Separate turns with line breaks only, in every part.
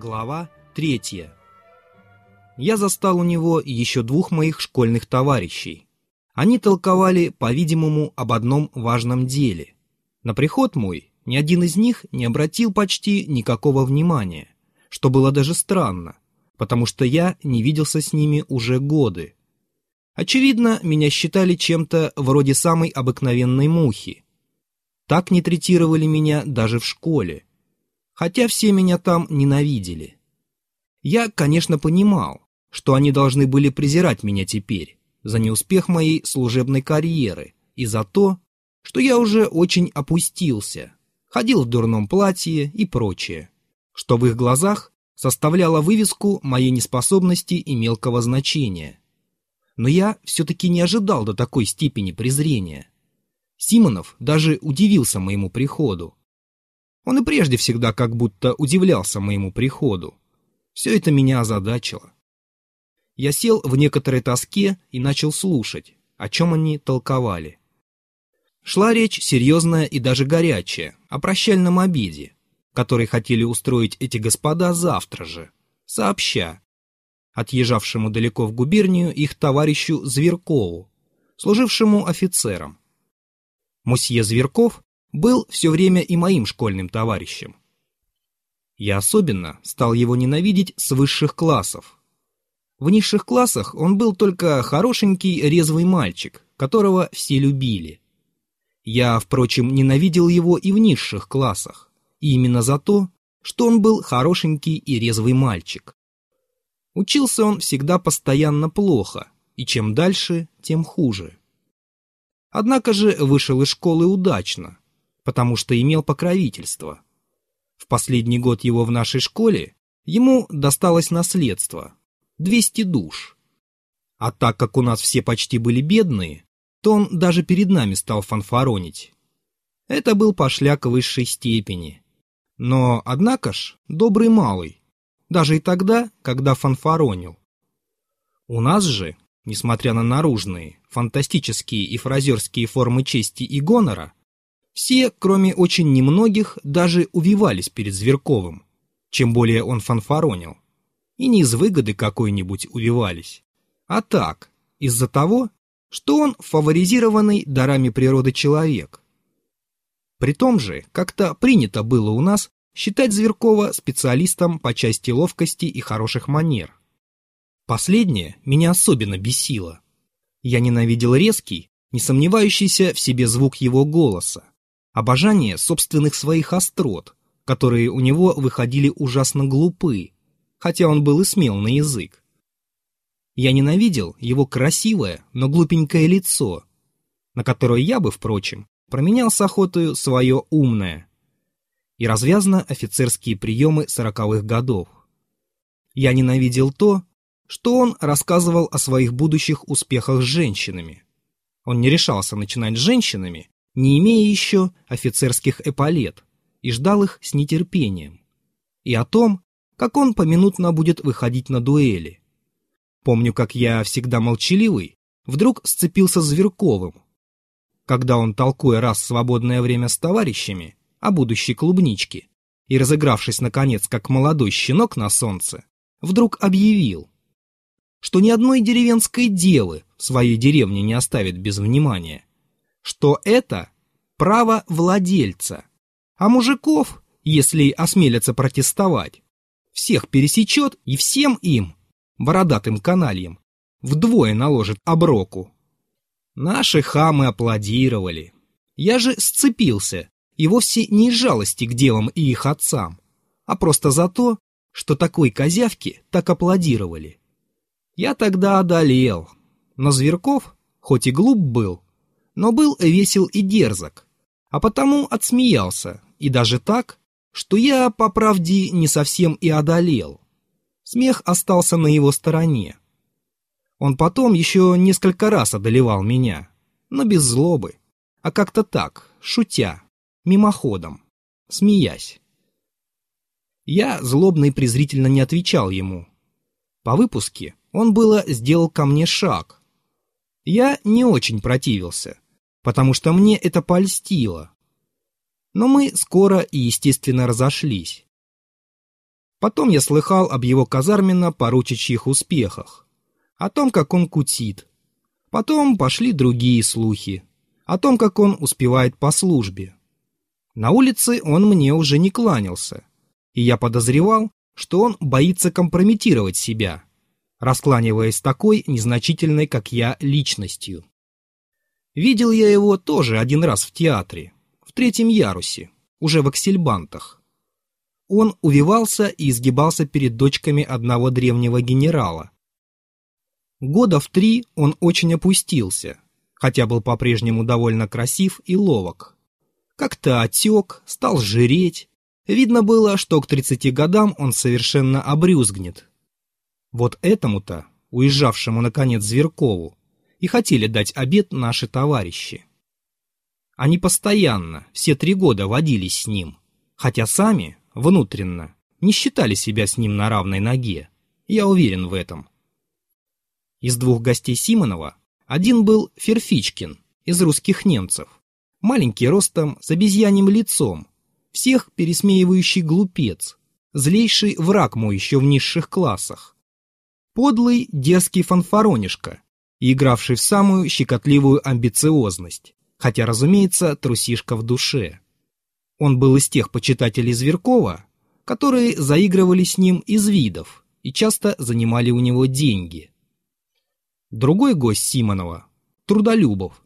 Глава третья. Я застал у него еще двух моих школьных товарищей. Они толковали, по-видимому, об одном важном деле. На приход мой ни один из них не обратил почти никакого внимания, что было даже странно, потому что я не виделся с ними уже годы. Очевидно, меня считали чем-то вроде самой обыкновенной мухи. Так не третировали меня даже в школе хотя все меня там ненавидели. Я, конечно, понимал, что они должны были презирать меня теперь за неуспех моей служебной карьеры и за то, что я уже очень опустился, ходил в дурном платье и прочее, что в их глазах составляло вывеску моей неспособности и мелкого значения. Но я все-таки не ожидал до такой степени презрения. Симонов даже удивился моему приходу, он и прежде всегда как будто удивлялся моему приходу. Все это меня озадачило. Я сел в некоторой тоске и начал слушать, о чем они толковали. Шла речь серьезная и даже горячая, о прощальном обеде, который хотели устроить эти господа завтра же, сообща, отъезжавшему далеко в губернию их товарищу Зверкову, служившему офицером. Мосье Зверков был все время и моим школьным товарищем. Я особенно стал его ненавидеть с высших классов. В низших классах он был только хорошенький резвый мальчик, которого все любили. Я, впрочем, ненавидел его и в низших классах, и именно за то, что он был хорошенький и резвый мальчик. Учился он всегда постоянно плохо, и чем дальше, тем хуже. Однако же вышел из школы удачно, потому что имел покровительство. В последний год его в нашей школе ему досталось наследство – 200 душ. А так как у нас все почти были бедные, то он даже перед нами стал фанфаронить. Это был пошляк высшей степени. Но, однако ж, добрый малый, даже и тогда, когда фанфаронил. У нас же, несмотря на наружные, фантастические и фразерские формы чести и гонора, все, кроме очень немногих, даже увивались перед Зверковым, чем более он фанфаронил. И не из выгоды какой-нибудь увивались, а так, из-за того, что он фаворизированный дарами природы человек. При том же, как-то принято было у нас считать Зверкова специалистом по части ловкости и хороших манер. Последнее меня особенно бесило. Я ненавидел резкий, не сомневающийся в себе звук его голоса, обожание собственных своих острот, которые у него выходили ужасно глупы, хотя он был и смел на язык. Я ненавидел его красивое, но глупенькое лицо, на которое я бы, впрочем, променял с охотою свое умное, и развязно офицерские приемы сороковых годов. Я ненавидел то, что он рассказывал о своих будущих успехах с женщинами. Он не решался начинать с женщинами, не имея еще офицерских эполет, и ждал их с нетерпением. И о том, как он поминутно будет выходить на дуэли. Помню, как я, всегда молчаливый, вдруг сцепился с Зверковым. Когда он, толкуя раз свободное время с товарищами о будущей клубничке и разыгравшись, наконец, как молодой щенок на солнце, вдруг объявил, что ни одной деревенской девы в своей деревне не оставит без внимания, что это право владельца, а мужиков, если осмелятся протестовать, всех пересечет и всем им, бородатым канальям, вдвое наложит оброку. Наши хамы аплодировали. Я же сцепился, и вовсе не из жалости к девам и их отцам, а просто за то, что такой козявки так аплодировали. Я тогда одолел, но Зверков, хоть и глуп был, но был весел и дерзок, а потому отсмеялся, и даже так, что я, по правде, не совсем и одолел. Смех остался на его стороне. Он потом еще несколько раз одолевал меня, но без злобы, а как-то так, шутя, мимоходом, смеясь. Я злобно и презрительно не отвечал ему. По выпуске он было сделал ко мне шаг, я не очень противился, потому что мне это польстило. Но мы скоро и естественно разошлись. Потом я слыхал об его казарменно-поручичьих успехах, о том, как он кутит. Потом пошли другие слухи, о том, как он успевает по службе. На улице он мне уже не кланялся, и я подозревал, что он боится компрометировать себя, раскланиваясь такой незначительной, как я, личностью. Видел я его тоже один раз в театре, в третьем ярусе, уже в аксельбантах. Он увивался и изгибался перед дочками одного древнего генерала. Года в три он очень опустился, хотя был по-прежнему довольно красив и ловок. Как-то отек, стал жиреть. Видно было, что к 30 годам он совершенно обрюзгнет. Вот этому-то, уезжавшему наконец Зверкову, и хотели дать обед наши товарищи. Они постоянно, все три года водились с ним, хотя сами, внутренно, не считали себя с ним на равной ноге. Я уверен в этом. Из двух гостей Симонова один был Ферфичкин из русских немцев, маленький ростом с обезьяним лицом, всех пересмеивающий глупец, злейший враг мой еще в низших классах. Подлый дерзкий фанфаронишка, игравший в самую щекотливую амбициозность, хотя, разумеется, трусишка в душе. Он был из тех почитателей Зверкова, которые заигрывали с ним из видов и часто занимали у него деньги. Другой гость Симонова, Трудолюбов,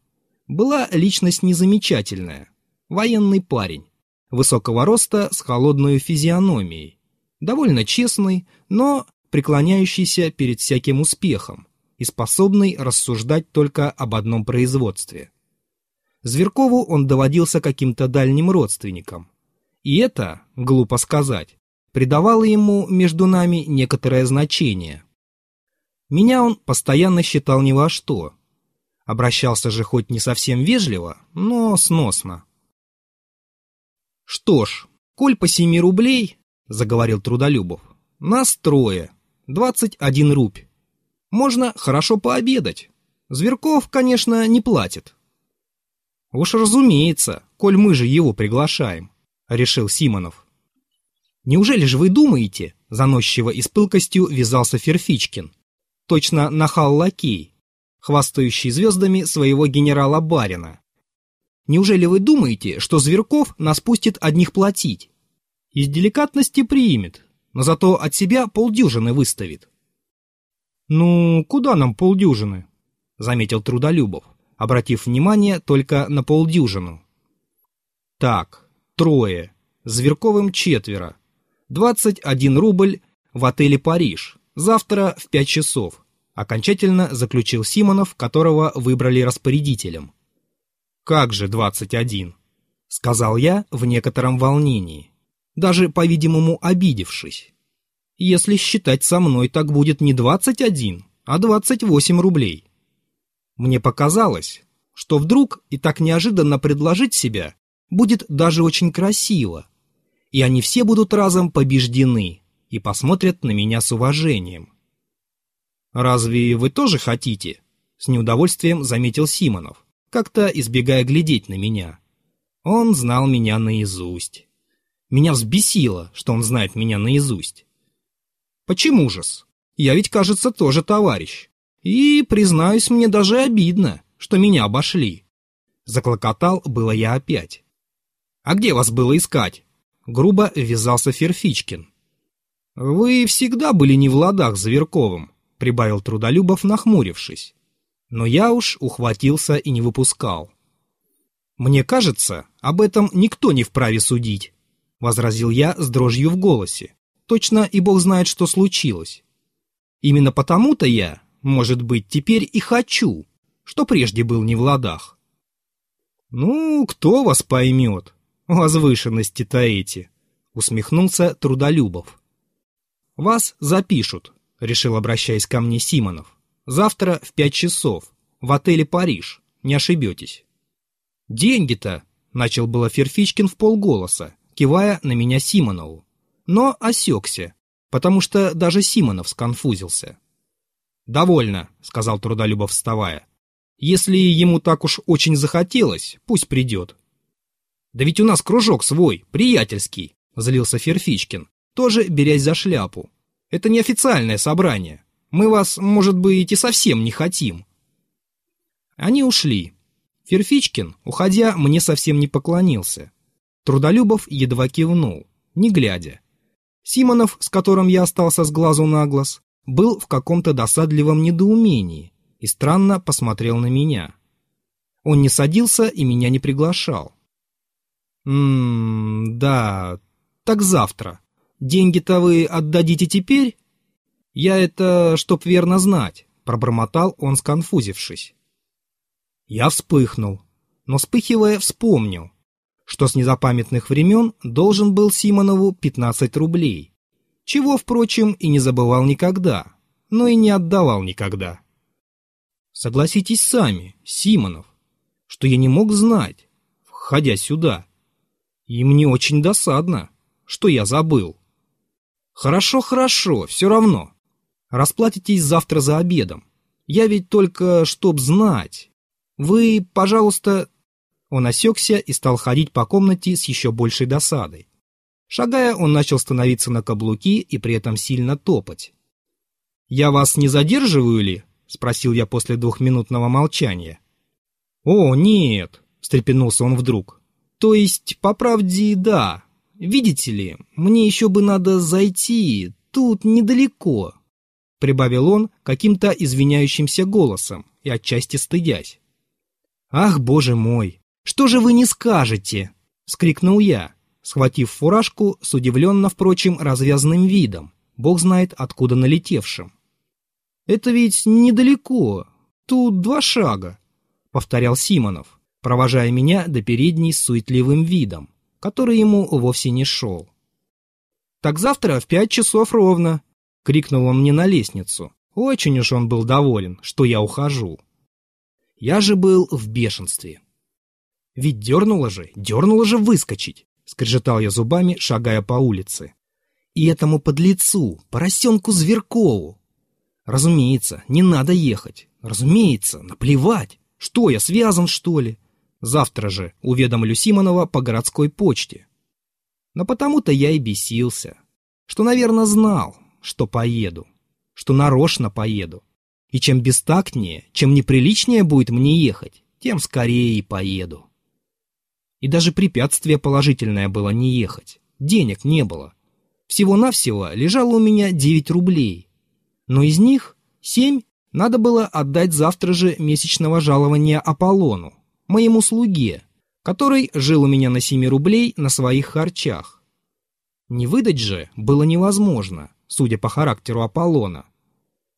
была личность незамечательная, военный парень, высокого роста с холодной физиономией, довольно честный, но преклоняющийся перед всяким успехом, и способный рассуждать только об одном производстве. Зверкову он доводился каким-то дальним родственником. И это, глупо сказать, придавало ему между нами некоторое значение. Меня он постоянно считал ни во что. Обращался же хоть не совсем вежливо, но сносно. «Что ж, коль по семи рублей, — заговорил Трудолюбов, — нас трое, двадцать один рубь. Можно хорошо пообедать. Зверков, конечно, не платит. Уж разумеется, коль мы же его приглашаем, решил Симонов. Неужели же вы думаете, заносчиво и с пылкостью вязался Ферфичкин, точно нахал лакей, хвастающий звездами своего генерала Барина. Неужели вы думаете, что Зверков нас пустит одних платить? Из деликатности примет, но зато от себя полдюжины выставит. «Ну, куда нам полдюжины?» — заметил Трудолюбов, обратив внимание только на полдюжину. «Так, трое, Зверковым четверо, двадцать один рубль в отеле «Париж», завтра в пять часов», — окончательно заключил Симонов, которого выбрали распорядителем. «Как же двадцать один?» — сказал я в некотором волнении, даже, по-видимому, обидевшись. Если считать со мной, так будет не 21, а 28 рублей. Мне показалось, что вдруг и так неожиданно предложить себя будет даже очень красиво, и они все будут разом побеждены и посмотрят на меня с уважением. «Разве вы тоже хотите?» — с неудовольствием заметил Симонов, как-то избегая глядеть на меня. Он знал меня наизусть. Меня взбесило, что он знает меня наизусть. Почему же-с? Я ведь, кажется, тоже товарищ. И, признаюсь, мне даже обидно, что меня обошли. Заклокотал было я опять. А где вас было искать? Грубо ввязался Ферфичкин. Вы всегда были не в ладах с Верковым, прибавил Трудолюбов, нахмурившись. Но я уж ухватился и не выпускал. Мне кажется, об этом никто не вправе судить, возразил я с дрожью в голосе. Точно и бог знает, что случилось. Именно потому-то я, может быть, теперь и хочу, что прежде был не в ладах. Ну, кто вас поймет, возвышенности-то эти, усмехнулся Трудолюбов. Вас запишут, решил, обращаясь ко мне Симонов. Завтра в пять часов, в отеле «Париж», не ошибетесь. Деньги-то, начал было Ферфичкин в полголоса, кивая на меня Симонову но осекся, потому что даже Симонов сконфузился. «Довольно», — сказал Трудолюбов, вставая. «Если ему так уж очень захотелось, пусть придет». «Да ведь у нас кружок свой, приятельский», — злился Ферфичкин, тоже берясь за шляпу. «Это неофициальное собрание. Мы вас, может быть, и совсем не хотим». Они ушли. Ферфичкин, уходя, мне совсем не поклонился. Трудолюбов едва кивнул, не глядя. Симонов, с которым я остался с глазу на глаз, был в каком-то досадливом недоумении и странно посмотрел на меня. Он не садился и меня не приглашал. «Ммм, да, так завтра. Деньги-то вы отдадите теперь?» «Я это, чтоб верно знать», — пробормотал он, сконфузившись. Я вспыхнул, но вспыхивая вспомнил, что с незапамятных времен должен был Симонову 15 рублей, чего, впрочем, и не забывал никогда, но и не отдавал никогда. Согласитесь сами, Симонов, что я не мог знать, входя сюда. И мне очень досадно, что я забыл. Хорошо, хорошо, все равно. Расплатитесь завтра за обедом. Я ведь только, чтоб знать. Вы, пожалуйста, он осекся и стал ходить по комнате с еще большей досадой. Шагая, он начал становиться на каблуки и при этом сильно топать. «Я вас не задерживаю ли?» — спросил я после двухминутного молчания. «О, нет!» — встрепенулся он вдруг. «То есть, по правде, да. Видите ли, мне еще бы надо зайти, тут недалеко», — прибавил он каким-то извиняющимся голосом и отчасти стыдясь. «Ах, боже мой! «Что же вы не скажете?» — вскрикнул я, схватив фуражку с удивленно, впрочем, развязанным видом, бог знает откуда налетевшим. «Это ведь недалеко, тут два шага», — повторял Симонов, провожая меня до передней с суетливым видом, который ему вовсе не шел. «Так завтра в пять часов ровно», — крикнул он мне на лестницу. Очень уж он был доволен, что я ухожу. Я же был в бешенстве. Ведь дернуло же, дернуло же выскочить, скрежетал я зубами, шагая по улице. И этому подлецу, поросенку Зверкову. Разумеется, не надо ехать. Разумеется, наплевать. Что, я связан, что ли? Завтра же уведомлю Симонова по городской почте. Но потому-то я и бесился. Что, наверное, знал, что поеду. Что нарочно поеду. И чем бестактнее, чем неприличнее будет мне ехать, тем скорее и поеду. И даже препятствие положительное было не ехать. Денег не было. Всего-навсего лежало у меня 9 рублей. Но из них 7 надо было отдать завтра же месячного жалования Аполлону, моему слуге, который жил у меня на 7 рублей на своих харчах. Не выдать же было невозможно, судя по характеру Аполлона.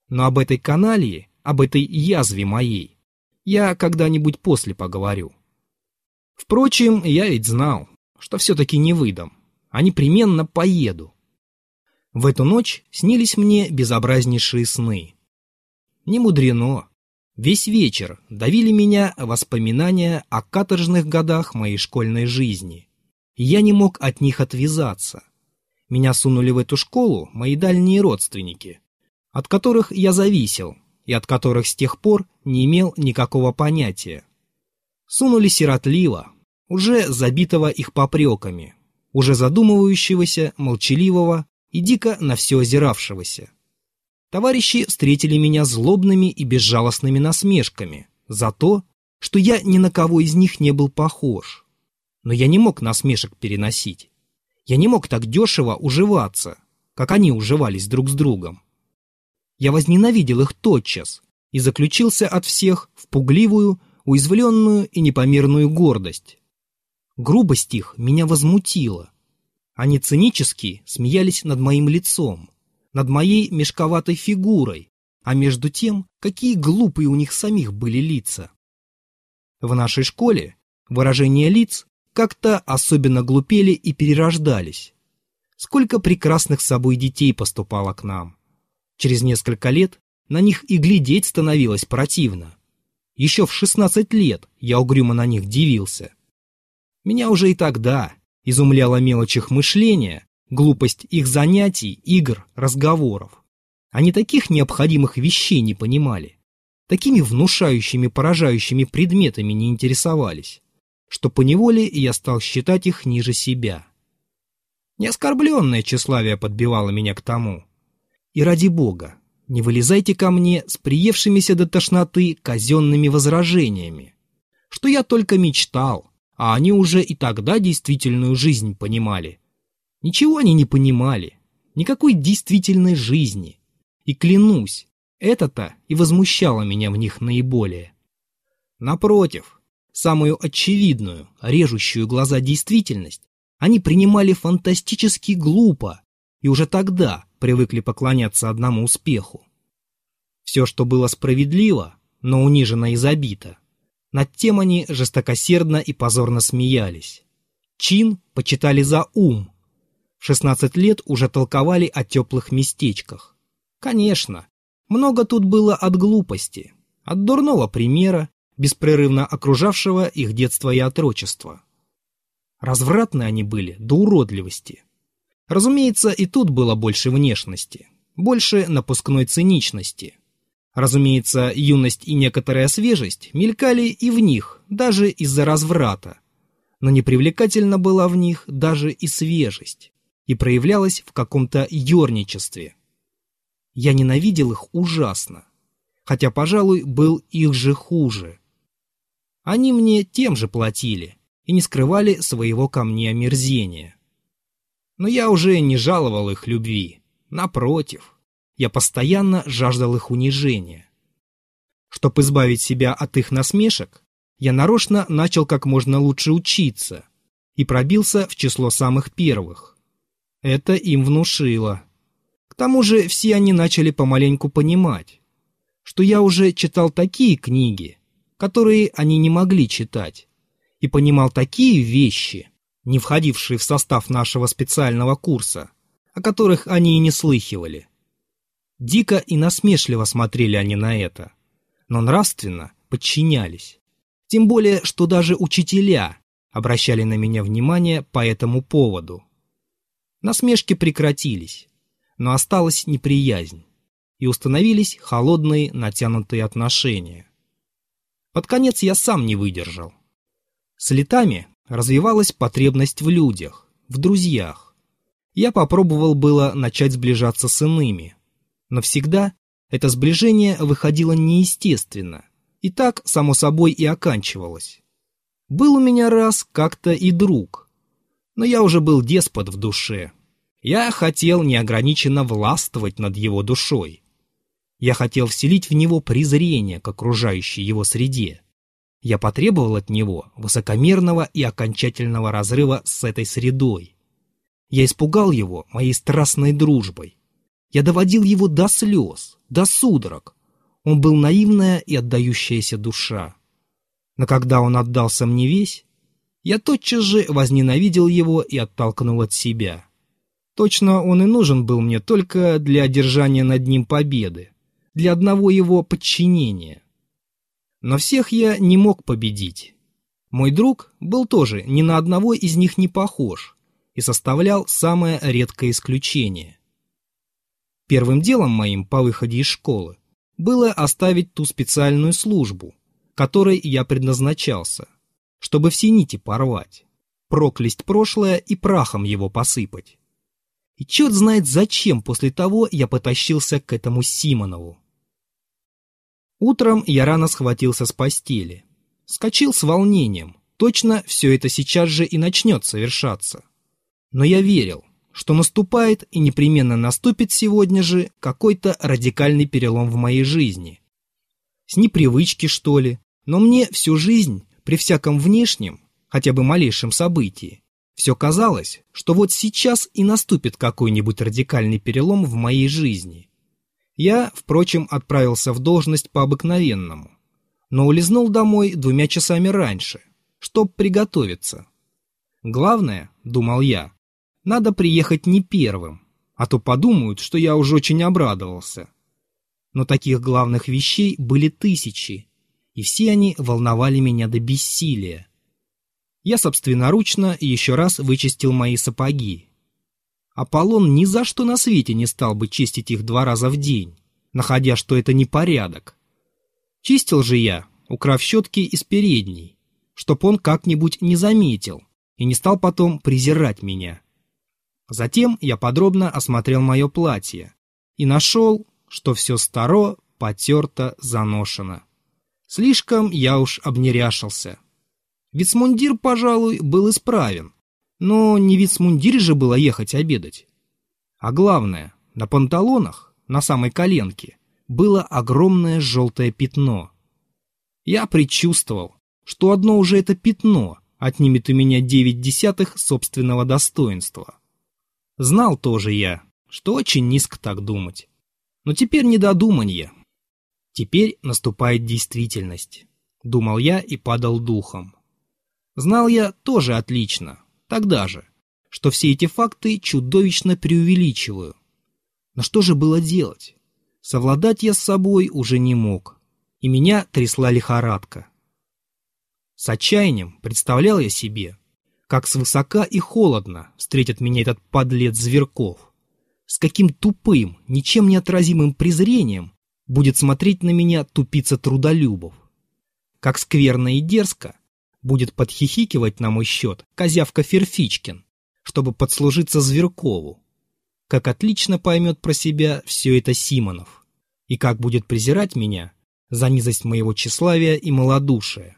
Но об этой каналии, об этой язве моей, я когда-нибудь после поговорю. Впрочем, я ведь знал, что все-таки не выдам, а непременно поеду. В эту ночь снились мне безобразнейшие сны. Не мудрено. Весь вечер давили меня воспоминания о каторжных годах моей школьной жизни. Я не мог от них отвязаться. Меня сунули в эту школу мои дальние родственники, от которых я зависел и от которых с тех пор не имел никакого понятия. Сунули сиротливо, уже забитого их попреками, уже задумывающегося, молчаливого и дико на все озиравшегося. Товарищи встретили меня злобными и безжалостными насмешками за то, что я ни на кого из них не был похож. Но я не мог насмешек переносить. Я не мог так дешево уживаться, как они уживались друг с другом. Я возненавидел их тотчас и заключился от всех в пугливую, уязвленную и непомерную гордость. Грубость их меня возмутила. Они цинически смеялись над моим лицом, над моей мешковатой фигурой, а между тем, какие глупые у них самих были лица. В нашей школе выражения лиц как-то особенно глупели и перерождались. Сколько прекрасных собой детей поступало к нам. Через несколько лет на них и глядеть становилось противно. Еще в 16 лет я угрюмо на них дивился. Меня уже и тогда изумляла мелочь их мышления, глупость их занятий, игр, разговоров. Они таких необходимых вещей не понимали, такими внушающими, поражающими предметами не интересовались, что поневоле я стал считать их ниже себя. Неоскорбленное тщеславие подбивало меня к тому. И ради бога, не вылезайте ко мне с приевшимися до тошноты казенными возражениями, что я только мечтал, а они уже и тогда действительную жизнь понимали. Ничего они не понимали, никакой действительной жизни. И клянусь, это-то и возмущало меня в них наиболее. Напротив, самую очевидную, режущую глаза действительность они принимали фантастически глупо и уже тогда привыкли поклоняться одному успеху. Все, что было справедливо, но унижено и забито, над тем они жестокосердно и позорно смеялись. Чин почитали за ум. В 16 лет уже толковали о теплых местечках. Конечно, много тут было от глупости, от дурного примера, беспрерывно окружавшего их детство и отрочество. Развратны они были до уродливости. Разумеется, и тут было больше внешности, больше напускной циничности. Разумеется, юность и некоторая свежесть мелькали и в них, даже из-за разврата. Но непривлекательна была в них даже и свежесть, и проявлялась в каком-то ерничестве. Я ненавидел их ужасно, хотя, пожалуй, был их же хуже. Они мне тем же платили, и не скрывали своего ко мне омерзения. Но я уже не жаловал их любви. Напротив, я постоянно жаждал их унижения. Чтобы избавить себя от их насмешек, я нарочно начал как можно лучше учиться и пробился в число самых первых. Это им внушило. К тому же все они начали помаленьку понимать, что я уже читал такие книги, которые они не могли читать, и понимал такие вещи, не входившие в состав нашего специального курса, о которых они и не слыхивали. Дико и насмешливо смотрели они на это, но нравственно подчинялись. Тем более, что даже учителя обращали на меня внимание по этому поводу. Насмешки прекратились, но осталась неприязнь, и установились холодные натянутые отношения. Под конец я сам не выдержал. С летами развивалась потребность в людях, в друзьях. Я попробовал было начать сближаться с иными, но всегда это сближение выходило неестественно, и так, само собой, и оканчивалось. Был у меня раз как-то и друг, но я уже был деспот в душе. Я хотел неограниченно властвовать над его душой. Я хотел вселить в него презрение к окружающей его среде. Я потребовал от него высокомерного и окончательного разрыва с этой средой. Я испугал его моей страстной дружбой. Я доводил его до слез, до судорог. Он был наивная и отдающаяся душа. Но когда он отдался мне весь, я тотчас же возненавидел его и оттолкнул от себя. Точно он и нужен был мне только для одержания над ним победы, для одного его подчинения. Но всех я не мог победить. Мой друг был тоже ни на одного из них не похож и составлял самое редкое исключение. Первым делом моим по выходе из школы было оставить ту специальную службу, которой я предназначался, чтобы все нити порвать, проклясть прошлое и прахом его посыпать. И черт знает зачем после того я потащился к этому Симонову. Утром я рано схватился с постели. Скочил с волнением. Точно все это сейчас же и начнет совершаться. Но я верил, что наступает и непременно наступит сегодня же какой-то радикальный перелом в моей жизни. С непривычки, что ли, но мне всю жизнь, при всяком внешнем, хотя бы малейшем событии, все казалось, что вот сейчас и наступит какой-нибудь радикальный перелом в моей жизни. Я, впрочем, отправился в должность по-обыкновенному, но улизнул домой двумя часами раньше, чтоб приготовиться. Главное, думал я, надо приехать не первым, а то подумают, что я уже очень обрадовался. Но таких главных вещей были тысячи, и все они волновали меня до бессилия. Я собственноручно еще раз вычистил мои сапоги, Аполлон ни за что на свете не стал бы чистить их два раза в день, находя, что это непорядок. Чистил же я, украв щетки из передней, чтоб он как-нибудь не заметил и не стал потом презирать меня. Затем я подробно осмотрел мое платье и нашел, что все старо, потерто, заношено. Слишком я уж обнеряшился. Вицмундир, пожалуй, был исправен, но не вицмундир же было ехать обедать. А главное, на панталонах, на самой коленке, было огромное желтое пятно. Я предчувствовал, что одно уже это пятно отнимет у меня девять десятых собственного достоинства. Знал тоже я, что очень низко так думать. Но теперь не до думанья. Теперь наступает действительность. Думал я и падал духом. Знал я тоже отлично, тогда же, что все эти факты чудовищно преувеличиваю. Но что же было делать? Совладать я с собой уже не мог, и меня трясла лихорадка. С отчаянием представлял я себе, как свысока и холодно встретит меня этот подлец Зверков. С каким тупым, ничем не отразимым презрением будет смотреть на меня тупица трудолюбов. Как скверно и дерзко будет подхихикивать на мой счет козявка Ферфичкин, чтобы подслужиться Зверкову. Как отлично поймет про себя все это Симонов. И как будет презирать меня за низость моего тщеславия и малодушия.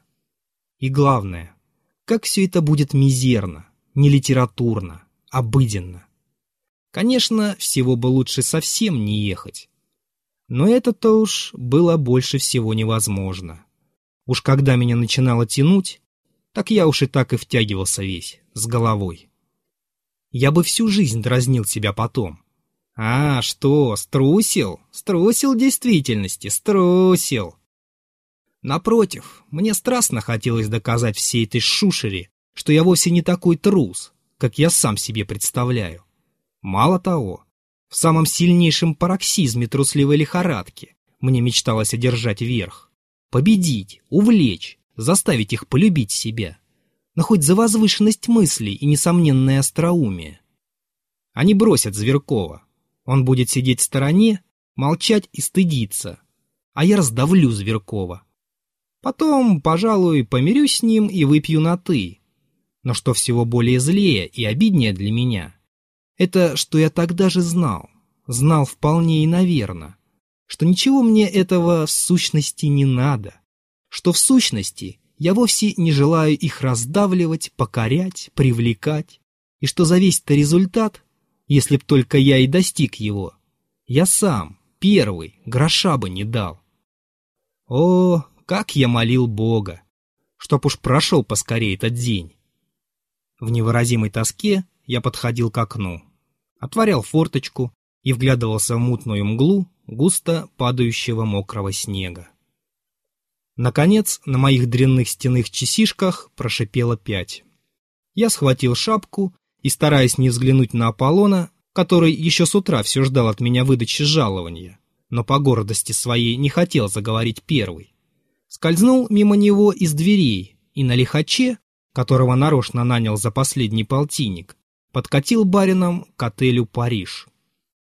И главное, как все это будет мизерно, не литературно, обыденно. Конечно, всего бы лучше совсем не ехать. Но это-то уж было больше всего невозможно. Уж когда меня начинало тянуть, так я уж и так и втягивался весь, с головой. Я бы всю жизнь дразнил себя потом. А, что, струсил? Струсил действительности, струсил. Напротив, мне страстно хотелось доказать всей этой шушере, что я вовсе не такой трус, как я сам себе представляю. Мало того, в самом сильнейшем пароксизме трусливой лихорадки мне мечталось одержать верх. Победить, увлечь, заставить их полюбить себя. Но хоть за возвышенность мыслей и несомненное остроумие. Они бросят Зверкова. Он будет сидеть в стороне, молчать и стыдиться. А я раздавлю Зверкова. Потом, пожалуй, помирюсь с ним и выпью на «ты». Но что всего более злее и обиднее для меня, это что я тогда же знал, знал вполне и наверно, что ничего мне этого в сущности не надо, что в сущности я вовсе не желаю их раздавливать, покорять, привлекать, и что за весь-то результат, если б только я и достиг его, я сам, первый, гроша бы не дал. О, как я молил Бога, чтоб уж прошел поскорее этот день. В невыразимой тоске я подходил к окну, отворял форточку и вглядывался в мутную мглу густо падающего мокрого снега. Наконец, на моих дрянных стенных часишках прошипело пять. Я схватил шапку и, стараясь не взглянуть на Аполлона, который еще с утра все ждал от меня выдачи жалования, но по гордости своей не хотел заговорить первый, скользнул мимо него из дверей и на лихаче, которого нарочно нанял за последний полтинник, подкатил барином к отелю «Париж».